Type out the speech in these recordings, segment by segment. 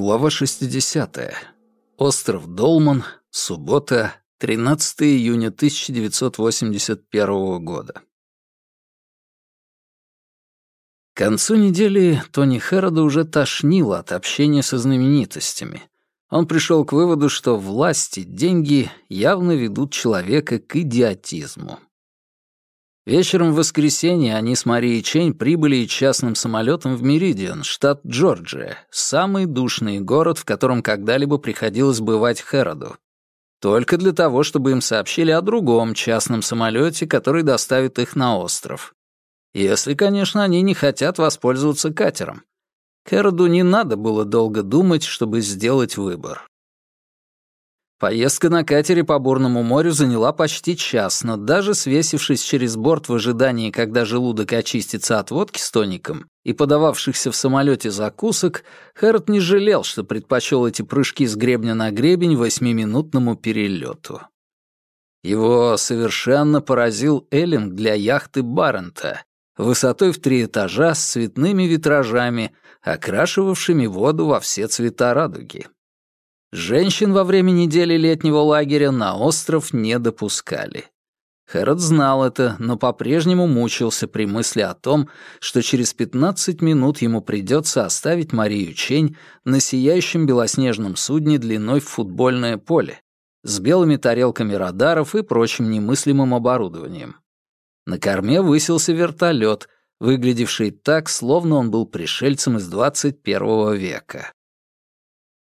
Глава 60. Остров Долман. Суббота, 13 июня 1981 года. К концу недели Тони Хэрода уже тошнило от общения со знаменитостями. Он пришел к выводу, что власти, деньги явно ведут человека к идиотизму. Вечером в воскресенье они с Марией Чейн прибыли частным самолетом в Меридиан, штат Джорджия, самый душный город, в котором когда-либо приходилось бывать Хэроду. Только для того, чтобы им сообщили о другом частном самолете, который доставит их на остров. Если, конечно, они не хотят воспользоваться катером. Хэроду не надо было долго думать, чтобы сделать выбор. Поездка на катере по бурному морю заняла почти час, но даже свесившись через борт в ожидании, когда желудок очистится от водки с тоником и подававшихся в самолете закусок, Хэрот не жалел, что предпочел эти прыжки с гребня на гребень восьмиминутному перелету. Его совершенно поразил эллинг для яхты Баррента, высотой в три этажа с цветными витражами, окрашивавшими воду во все цвета радуги. Женщин во время недели летнего лагеря на остров не допускали. Хэрот знал это, но по-прежнему мучился при мысли о том, что через 15 минут ему придется оставить Марию Чень на сияющем белоснежном судне длиной в футбольное поле, с белыми тарелками радаров и прочим немыслимым оборудованием. На корме высился вертолет, выглядевший так, словно он был пришельцем из 21 века.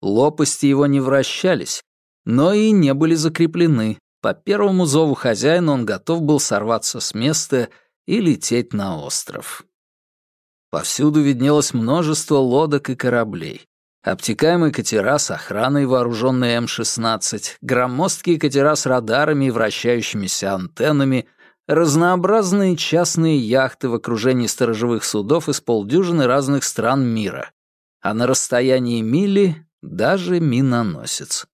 Лопасти его не вращались, но и не были закреплены. По первому зову хозяина он готов был сорваться с места и лететь на остров. Повсюду виднелось множество лодок и кораблей. Обтекаемые катера с охраной, вооруженные М-16, громоздкие катера с радарами и вращающимися антеннами, разнообразные частные яхты в окружении сторожевых судов из полдюжины разных стран мира. А на расстоянии мили даже миноносец.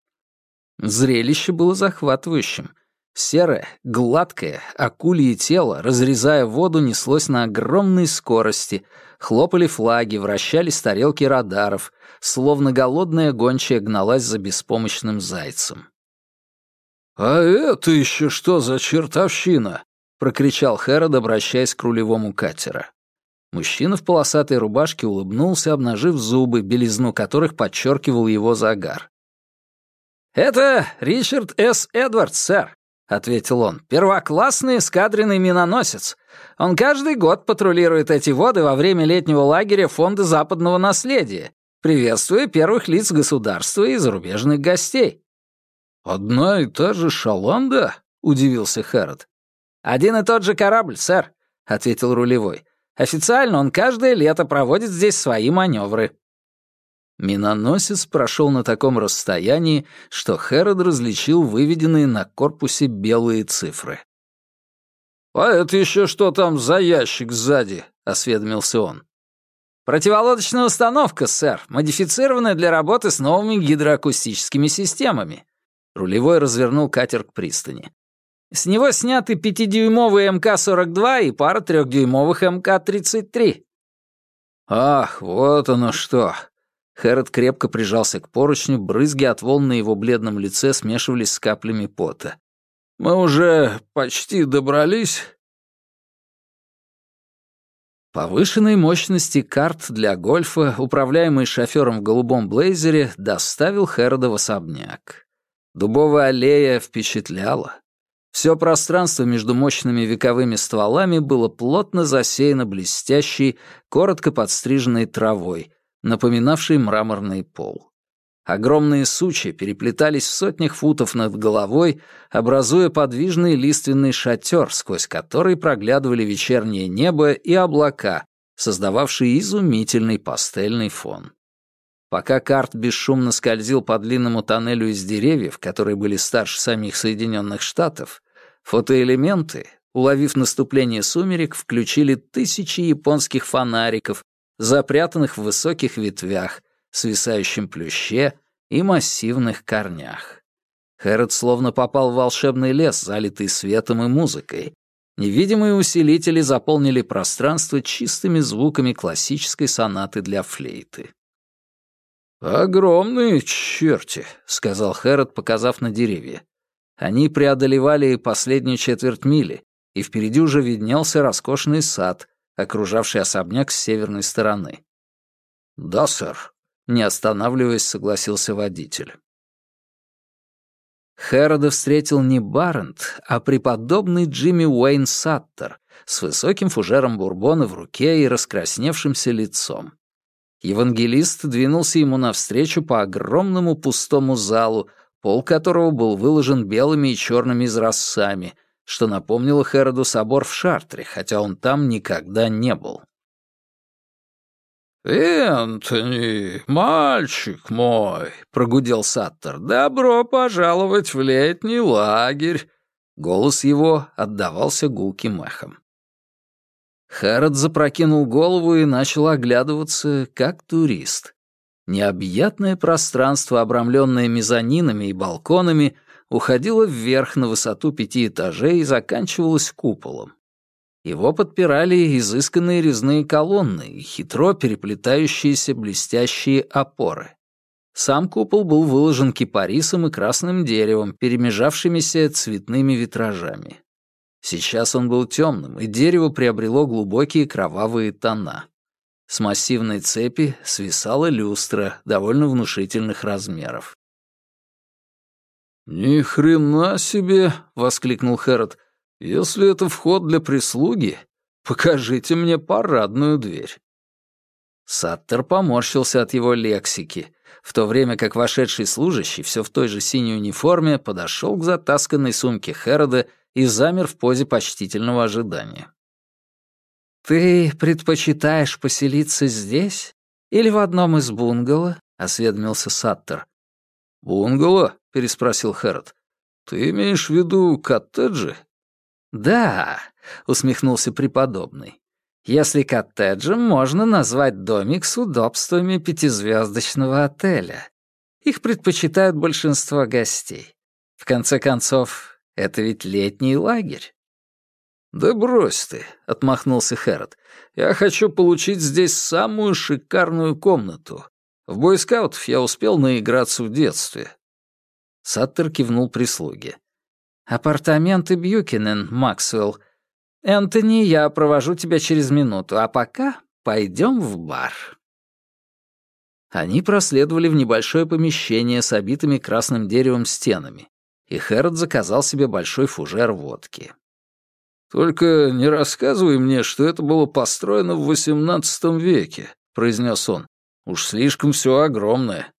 Зрелище было захватывающим. Серое, гладкое, акулье тело, разрезая воду, неслось на огромной скорости. Хлопали флаги, вращались тарелки радаров, словно голодная гончая гналась за беспомощным зайцем. «А это еще что за чертовщина?» — прокричал Хэрод, обращаясь к рулевому катера. Мужчина в полосатой рубашке улыбнулся, обнажив зубы, белизну которых подчеркивал его загар. «Это Ричард С. Эдвардс, сэр», — ответил он. «Первоклассный эскадренный миноносец. Он каждый год патрулирует эти воды во время летнего лагеря Фонда западного наследия, приветствуя первых лиц государства и зарубежных гостей». «Одна и та же шаланда?» — удивился Хэрот. «Один и тот же корабль, сэр», — ответил рулевой. Официально он каждое лето проводит здесь свои маневры». Миноносец прошел на таком расстоянии, что Хэрод различил выведенные на корпусе белые цифры. «А это еще что там за ящик сзади?» — осведомился он. «Противолодочная установка, сэр, модифицированная для работы с новыми гидроакустическими системами». Рулевой развернул катер к пристани. С него сняты пятидюймовый МК-42 и пара трехдюймовых МК-33. Ах, вот оно что. Хэрот крепко прижался к поручню, брызги от волн на его бледном лице смешивались с каплями пота. «Мы уже почти добрались?» Повышенной мощности карт для гольфа, управляемый шофером в голубом блейзере, доставил Хэрода в особняк. Дубовая аллея впечатляла. Все пространство между мощными вековыми стволами было плотно засеяно блестящей, коротко подстриженной травой, напоминавшей мраморный пол. Огромные сучья переплетались в сотнях футов над головой, образуя подвижный лиственный шатер, сквозь который проглядывали вечернее небо и облака, создававшие изумительный пастельный фон. Пока карт бесшумно скользил по длинному тоннелю из деревьев, которые были старше самих Соединенных Штатов, фотоэлементы, уловив наступление сумерек, включили тысячи японских фонариков, запрятанных в высоких ветвях, свисающем плюще и массивных корнях. Хэрот словно попал в волшебный лес, залитый светом и музыкой. Невидимые усилители заполнили пространство чистыми звуками классической сонаты для флейты. «Огромные черти», — сказал Хэрот, показав на деревья. Они преодолевали последнюю четверть мили, и впереди уже виднелся роскошный сад, окружавший особняк с северной стороны. «Да, сэр», — не останавливаясь, согласился водитель. Хэрода встретил не Барент, а преподобный Джимми Уэйн Саттер с высоким фужером бурбона в руке и раскрасневшимся лицом. Евангелист двинулся ему навстречу по огромному пустому залу, пол которого был выложен белыми и черными изразцами, что напомнило Хэроду собор в Шартре, хотя он там никогда не был. «Энтони, мальчик мой», — прогудел Саттер, — «добро пожаловать в летний лагерь». Голос его отдавался гулким эхом. Хэрот запрокинул голову и начал оглядываться, как турист. Необъятное пространство, обрамленное мезонинами и балконами, уходило вверх на высоту пяти этажей и заканчивалось куполом. Его подпирали изысканные резные колонны и хитро переплетающиеся блестящие опоры. Сам купол был выложен кипарисом и красным деревом, перемежавшимися цветными витражами. Сейчас он был темным, и дерево приобрело глубокие кровавые тона. С массивной цепи свисала люстра довольно внушительных размеров. «Ни хрена себе!» — воскликнул Хэрот. «Если это вход для прислуги, покажите мне парадную дверь». Саттер поморщился от его лексики, в то время как вошедший служащий, все в той же синей униформе, подошел к затасканной сумке Хэрода и замер в позе почтительного ожидания. «Ты предпочитаешь поселиться здесь или в одном из бунгало?» — осведомился Саттер. «Бунгало?» — переспросил Хэрот. «Ты имеешь в виду коттеджи «Да», — усмехнулся преподобный, «если коттеджем можно назвать домик с удобствами пятизвездочного отеля. Их предпочитают большинство гостей. В конце концов, это ведь летний лагерь». «Да брось ты», — отмахнулся Хэрот. «Я хочу получить здесь самую шикарную комнату. В бойскаутов я успел наиграться в детстве». Саттер кивнул прислуге. «Апартаменты Бьюкинен, Максвелл. Энтони, я провожу тебя через минуту, а пока пойдем в бар». Они проследовали в небольшое помещение с обитыми красным деревом стенами, и Хэрот заказал себе большой фужер водки. «Только не рассказывай мне, что это было построено в XVIII веке», — произнес он. «Уж слишком все огромное».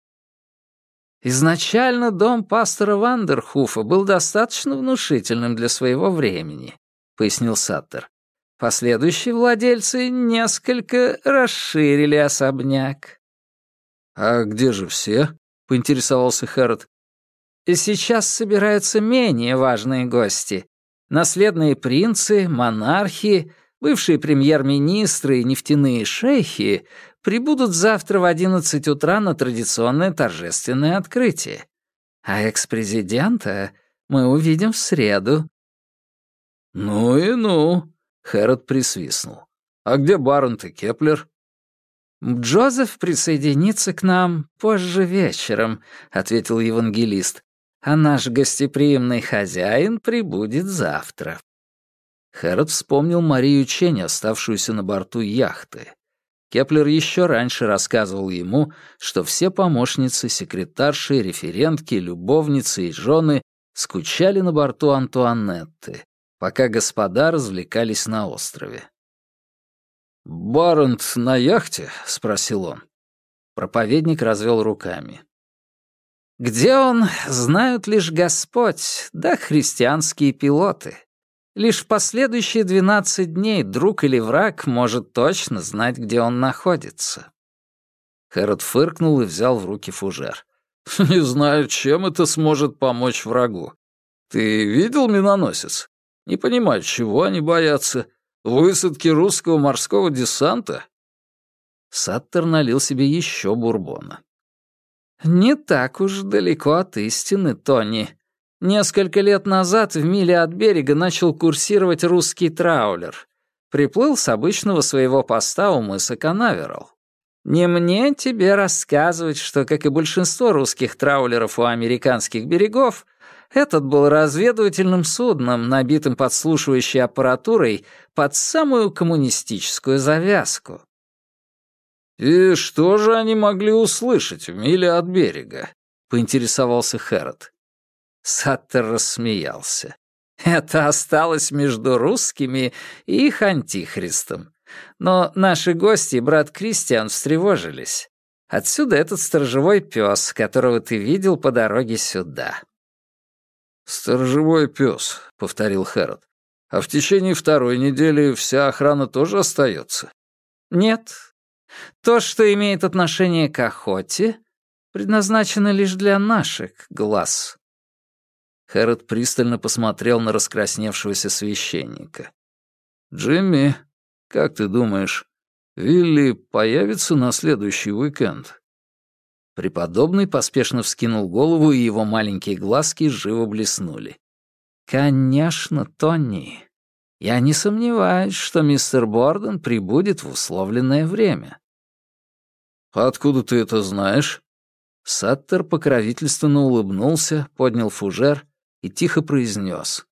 Изначально дом пастора Вандерхуфа был достаточно внушительным для своего времени, пояснил Саттер. Последующие владельцы несколько расширили особняк. «А где же все?» — поинтересовался Хэрот. «Сейчас собираются менее важные гости. Наследные принцы, монархи, бывшие премьер-министры и нефтяные шейхи прибудут завтра в 11 утра на традиционное торжественное открытие. А экс-президента мы увидим в среду». «Ну и ну», — Хэрот присвистнул. «А где Барент и Кеплер?» «Джозеф присоединится к нам позже вечером», — ответил евангелист. «А наш гостеприимный хозяин прибудет завтра». Хэрод вспомнил Марию Чень, оставшуюся на борту яхты. Кеплер еще раньше рассказывал ему, что все помощницы, секретарши, референтки, любовницы и жены скучали на борту Антуанетты, пока господа развлекались на острове. «Барент на яхте?» — спросил он. Проповедник развел руками. «Где он, знают лишь Господь, да христианские пилоты. Лишь последующие двенадцать дней друг или враг может точно знать, где он находится. Хэрот фыркнул и взял в руки фужер. «Не знаю, чем это сможет помочь врагу. Ты видел миноносец? Не понимаю, чего они боятся. Высадки русского морского десанта?» Саттер налил себе еще бурбона. «Не так уж далеко от истины, Тони», Несколько лет назад в миле от берега начал курсировать русский траулер. Приплыл с обычного своего поста у мыса Канаверал. Не мне тебе рассказывать, что, как и большинство русских траулеров у американских берегов, этот был разведывательным судном, набитым подслушивающей аппаратурой под самую коммунистическую завязку. «И что же они могли услышать в миле от берега?» — поинтересовался Хэрот. Саттер рассмеялся. «Это осталось между русскими и их антихристом. Но наши гости и брат Кристиан встревожились. Отсюда этот сторожевой пес, которого ты видел по дороге сюда». «Сторожевой пес», — повторил Хэрот. «А в течение второй недели вся охрана тоже остается?» «Нет. То, что имеет отношение к охоте, предназначено лишь для наших глаз». Хэрот пристально посмотрел на раскрасневшегося священника. «Джимми, как ты думаешь, Вилли появится на следующий уикенд?» Преподобный поспешно вскинул голову, и его маленькие глазки живо блеснули. «Конечно, Тони. Я не сомневаюсь, что мистер Борден прибудет в условленное время». «Откуда ты это знаешь?» Саттер покровительственно улыбнулся, поднял фужер и тихо произнес.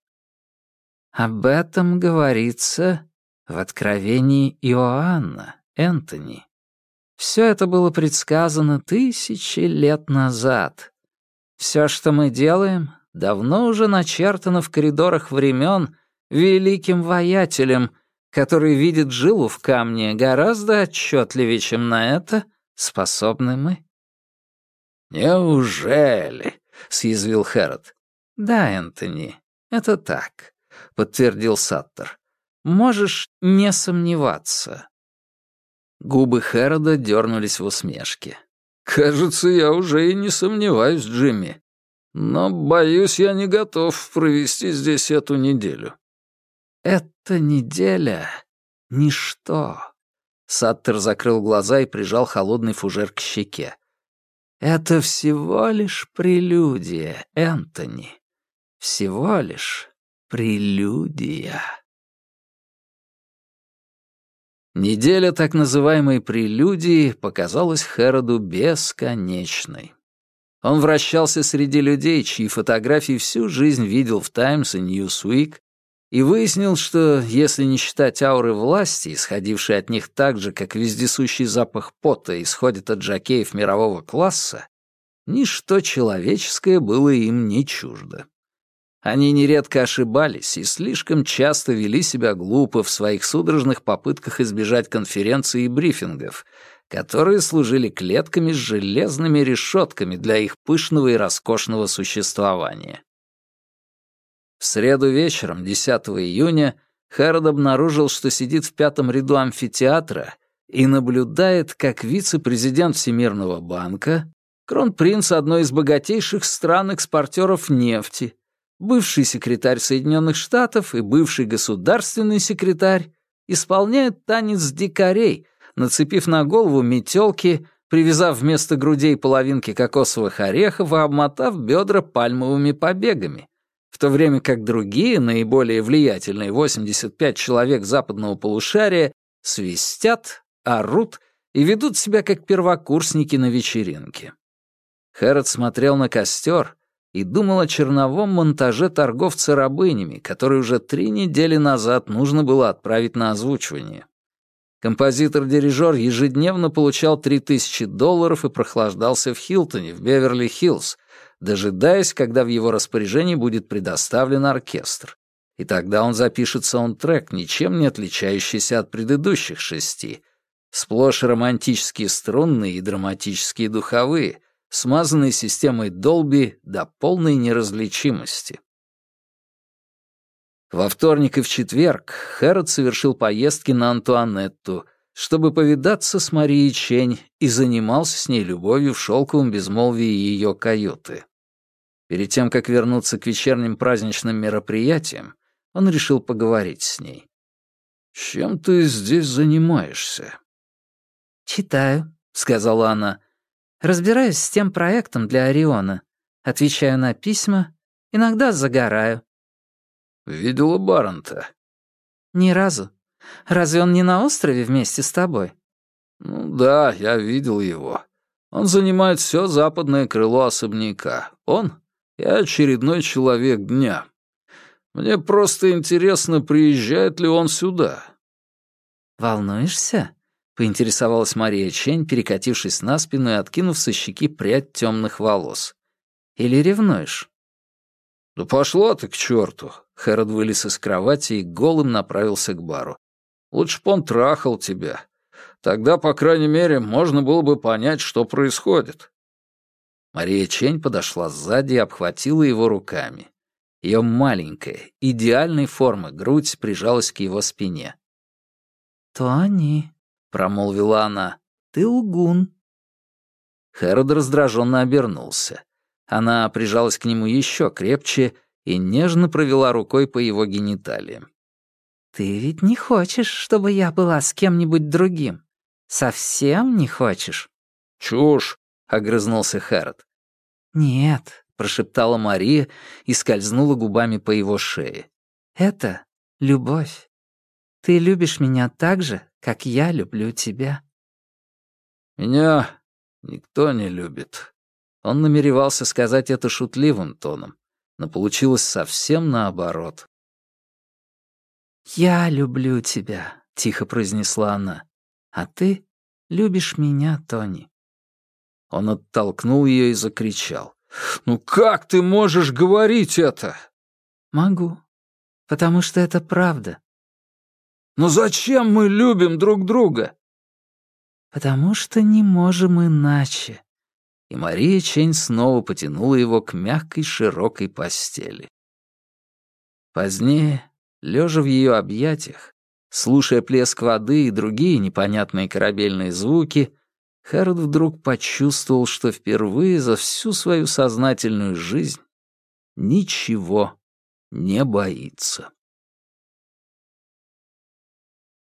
«Об этом говорится в Откровении Иоанна, Энтони. Все это было предсказано тысячи лет назад. Все, что мы делаем, давно уже начертано в коридорах времен великим воятелем, который видит жилу в камне гораздо отчетливее, чем на это способны мы». «Неужели?» — съязвил Хэрот. «Да, Энтони, это так», — подтвердил Саттер. «Можешь не сомневаться». Губы Хэрода дернулись в усмешке. «Кажется, я уже и не сомневаюсь, Джимми. Но, боюсь, я не готов провести здесь эту неделю». «Эта неделя — ничто». Саттер закрыл глаза и прижал холодный фужер к щеке. «Это всего лишь прелюдия, Энтони всего лишь прелюдия. Неделя так называемой прелюдии показалась Хэроду бесконечной. Он вращался среди людей, чьи фотографии всю жизнь видел в «Таймс» и «Ньюсуик», и выяснил, что, если не считать ауры власти, исходившей от них так же, как вездесущий запах пота исходит от жакеев мирового класса, ничто человеческое было им не чуждо. Они нередко ошибались и слишком часто вели себя глупо в своих судорожных попытках избежать конференций и брифингов, которые служили клетками с железными решетками для их пышного и роскошного существования. В среду вечером, 10 июня, Хэрод обнаружил, что сидит в пятом ряду амфитеатра и наблюдает, как вице-президент Всемирного банка, кронпринц одной из богатейших стран-экспортеров нефти, бывший секретарь Соединенных Штатов и бывший государственный секретарь исполняют танец дикарей, нацепив на голову метелки, привязав вместо грудей половинки кокосовых орехов и обмотав бедра пальмовыми побегами, в то время как другие, наиболее влиятельные 85 человек западного полушария, свистят, орут и ведут себя как первокурсники на вечеринке. Хэрот смотрел на костер, и думал о черновом монтаже торговца рабынями, который уже три недели назад нужно было отправить на озвучивание. Композитор-дирижер ежедневно получал 3000 долларов и прохлаждался в Хилтоне, в Беверли-Хиллз, дожидаясь, когда в его распоряжении будет предоставлен оркестр. И тогда он запишет саундтрек, ничем не отличающийся от предыдущих шести. Сплошь романтические струнные и драматические духовые — смазанной системой Долби до полной неразличимости. Во вторник и в четверг Хэрот совершил поездки на Антуанетту, чтобы повидаться с Марией Чень и занимался с ней любовью в шелковом безмолвии ее каюты. Перед тем, как вернуться к вечерним праздничным мероприятиям, он решил поговорить с ней. «Чем ты здесь занимаешься?» «Читаю», — сказала она. Разбираюсь с тем проектом для Ориона. Отвечаю на письма, иногда загораю. Видела Баронта? Ни разу. Разве он не на острове вместе с тобой? «Ну да, я видел его. Он занимает все западное крыло особняка. Он и очередной человек дня. Мне просто интересно, приезжает ли он сюда». «Волнуешься?» — поинтересовалась Мария Чень, перекатившись на спину и откинув со щеки прядь темных волос. «Или ревнуешь?» «Да пошло ты к черту!» Хэрод вылез из кровати и голым направился к бару. «Лучше б он трахал тебя. Тогда, по крайней мере, можно было бы понять, что происходит». Мария Чень подошла сзади и обхватила его руками. Ее маленькая, идеальной формы грудь прижалась к его спине. «Тони», — промолвила она, — «ты лгун». Хэрод раздраженно обернулся. Она прижалась к нему еще крепче и нежно провела рукой по его гениталиям. «Ты ведь не хочешь, чтобы я была с кем-нибудь другим? Совсем не хочешь?» «Чушь!» — огрызнулся Хэрот. «Нет», — прошептала Мария и скользнула губами по его шее. «Это любовь. Ты любишь меня так же, как я люблю тебя». «Меня никто не любит», он намеревался сказать это шутливым тоном, но получилось совсем наоборот. «Я люблю тебя», — тихо произнесла она. «А ты любишь меня, Тони». Он оттолкнул ее и закричал. «Ну как ты можешь говорить это?» «Могу, потому что это правда». «Но зачем мы любим друг друга?» «Потому что не можем иначе», и Мария Чень снова потянула его к мягкой широкой постели. Позднее, лежа в ее объятиях, слушая плеск воды и другие непонятные корабельные звуки, Хэрот вдруг почувствовал, что впервые за всю свою сознательную жизнь ничего не боится.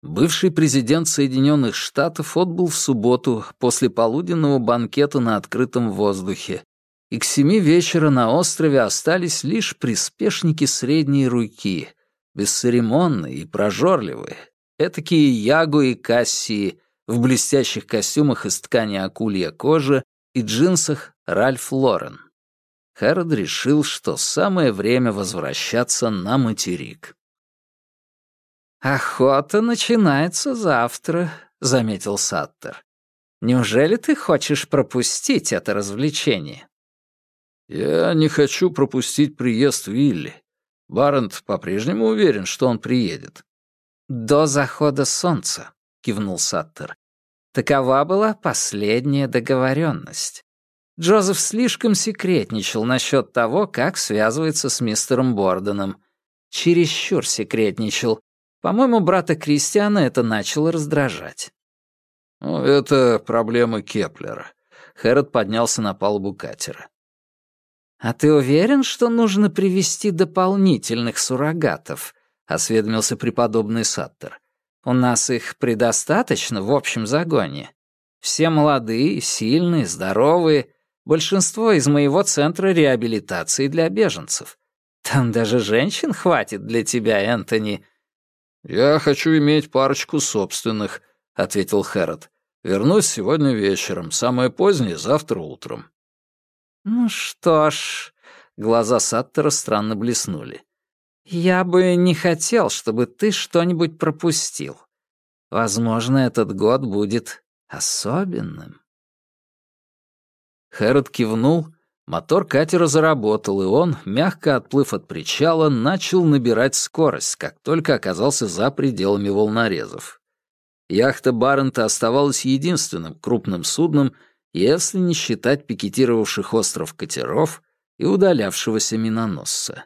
Бывший президент Соединенных Штатов отбыл в субботу после полуденного банкета на открытом воздухе, и к семи вечера на острове остались лишь приспешники средней руки, бесцеремонные и прожорливые, этакие Ягу и Кассии в блестящих костюмах из ткани акулья кожи и джинсах Ральф Лорен. Хэрод решил, что самое время возвращаться на материк. «Охота начинается завтра», — заметил Саттер. «Неужели ты хочешь пропустить это развлечение?» «Я не хочу пропустить приезд Вилли. Барент по-прежнему уверен, что он приедет». «До захода солнца», — кивнул Саттер. «Такова была последняя договоренность. Джозеф слишком секретничал насчет того, как связывается с мистером Борденом. Чересчур секретничал, по-моему, брата Кристиана это начало раздражать. «Ну, это проблема Кеплера». Хэрот поднялся на палубу катера. «А ты уверен, что нужно привести дополнительных суррогатов?» — осведомился преподобный Саттер. «У нас их предостаточно в общем загоне. Все молодые, сильные, здоровые. Большинство из моего центра реабилитации для беженцев. Там даже женщин хватит для тебя, Энтони. «Я хочу иметь парочку собственных», — ответил Хэрот. «Вернусь сегодня вечером, самое позднее — завтра утром». «Ну что ж...» — глаза Саттера странно блеснули. «Я бы не хотел, чтобы ты что-нибудь пропустил. Возможно, этот год будет особенным». Хэрот кивнул, Мотор катера заработал, и он, мягко отплыв от причала, начал набирать скорость, как только оказался за пределами волнорезов. Яхта Баррента оставалась единственным крупным судном, если не считать пикетировавших остров катеров и удалявшегося миноносца.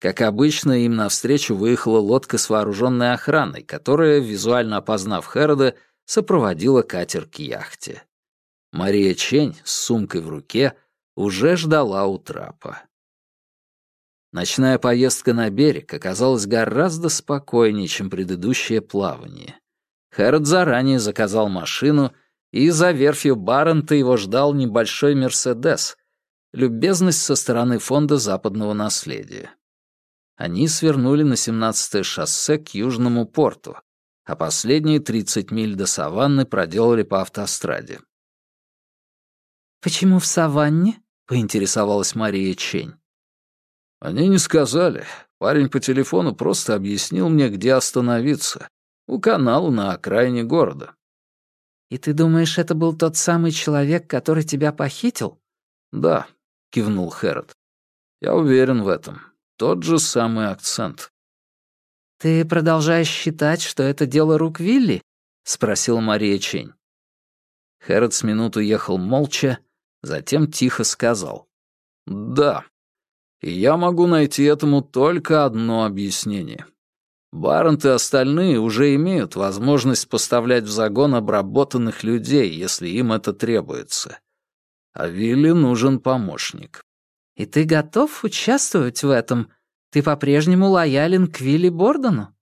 Как обычно, им навстречу выехала лодка с вооруженной охраной, которая, визуально опознав Херода, сопроводила катер к яхте. Мария Чень с сумкой в руке — уже ждала у трапа. Ночная поездка на берег оказалась гораздо спокойнее, чем предыдущее плавание. Хэрот заранее заказал машину, и за верфью Баррента его ждал небольшой «Мерседес», любезность со стороны Фонда западного наследия. Они свернули на 17-е шоссе к Южному порту, а последние 30 миль до саванны проделали по автостраде. «Почему в саванне?» — поинтересовалась Мария Чень. «Они не сказали. Парень по телефону просто объяснил мне, где остановиться. У канала на окраине города». «И ты думаешь, это был тот самый человек, который тебя похитил?» «Да», — кивнул Хэрот. «Я уверен в этом. Тот же самый акцент». «Ты продолжаешь считать, что это дело рук Вилли?» — спросила Мария Чень. Хэрот с минуту ехал молча, затем тихо сказал. «Да. И я могу найти этому только одно объяснение. Барент и остальные уже имеют возможность поставлять в загон обработанных людей, если им это требуется. А Вилли нужен помощник». «И ты готов участвовать в этом?» Ты по-прежнему лоялен к Вилли Бордону?»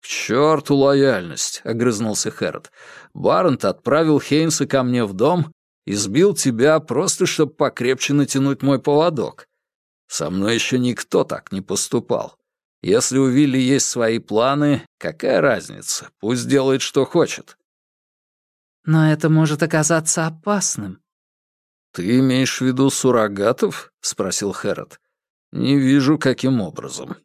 «К черту лояльность», — огрызнулся Хэрот. «Баррент отправил Хейнса ко мне в дом и сбил тебя просто, чтобы покрепче натянуть мой поводок. Со мной еще никто так не поступал. Если у Вилли есть свои планы, какая разница? Пусть делает, что хочет». «Но это может оказаться опасным». «Ты имеешь в виду суррогатов?» — спросил Хэрот. «Не вижу, каким образом.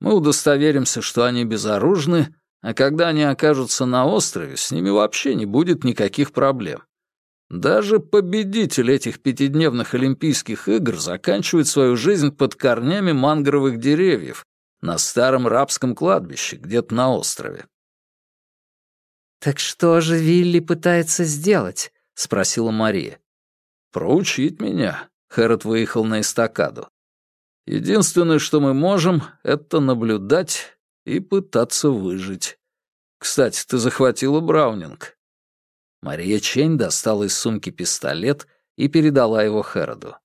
Мы удостоверимся, что они безоружны, а когда они окажутся на острове, с ними вообще не будет никаких проблем. Даже победитель этих пятидневных Олимпийских игр заканчивает свою жизнь под корнями мангровых деревьев на старом рабском кладбище где-то на острове. «Так что же Вилли пытается сделать?» — спросила Мария. «Проучить меня», — Хэрот выехал на эстакаду. Единственное, что мы можем, это наблюдать и пытаться выжить. Кстати, ты захватила Браунинг. Мария Чень достала из сумки пистолет и передала его Хэроду.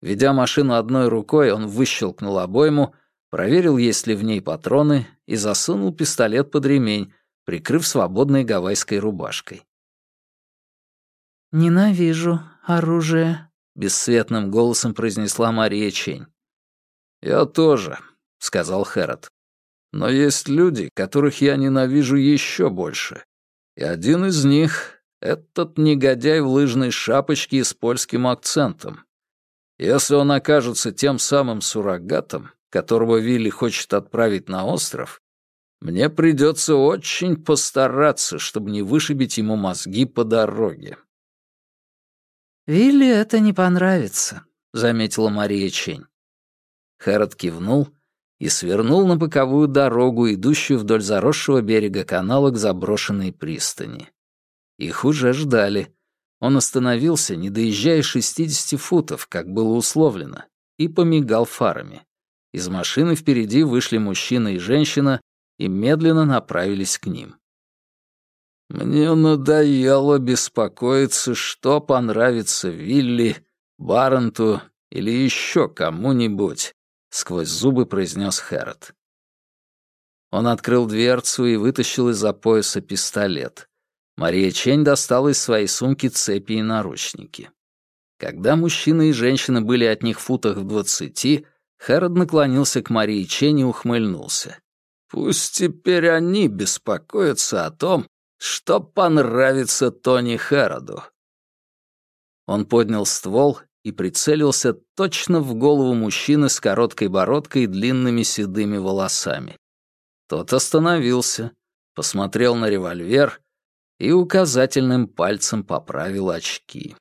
Ведя машину одной рукой, он выщелкнул обойму, проверил, есть ли в ней патроны, и засунул пистолет под ремень, прикрыв свободной гавайской рубашкой. «Ненавижу оружие», — бесцветным голосом произнесла Мария Чень. «Я тоже», — сказал Хэрот. «Но есть люди, которых я ненавижу еще больше. И один из них — этот негодяй в лыжной шапочке и с польским акцентом. Если он окажется тем самым суррогатом, которого Вилли хочет отправить на остров, мне придется очень постараться, чтобы не вышибить ему мозги по дороге». «Вилли это не понравится», — заметила Мария Чень. Хэрот кивнул и свернул на боковую дорогу, идущую вдоль заросшего берега канала к заброшенной пристани. Их уже ждали. Он остановился, не доезжая 60 футов, как было условлено, и помигал фарами. Из машины впереди вышли мужчина и женщина и медленно направились к ним. «Мне надоело беспокоиться, что понравится Вилли, Барренту или еще кому-нибудь», — сквозь зубы произнес Хэрот. Он открыл дверцу и вытащил из-за пояса пистолет. Мария Чень достала из своей сумки цепи и наручники. Когда мужчина и женщина были от них в футах в двадцати, Хэрод наклонился к Марии Чень и ухмыльнулся. «Пусть теперь они беспокоятся о том, что понравится Тони Хэроду». Он поднял ствол и прицелился точно в голову мужчины с короткой бородкой и длинными седыми волосами. Тот остановился, посмотрел на револьвер и указательным пальцем поправил очки.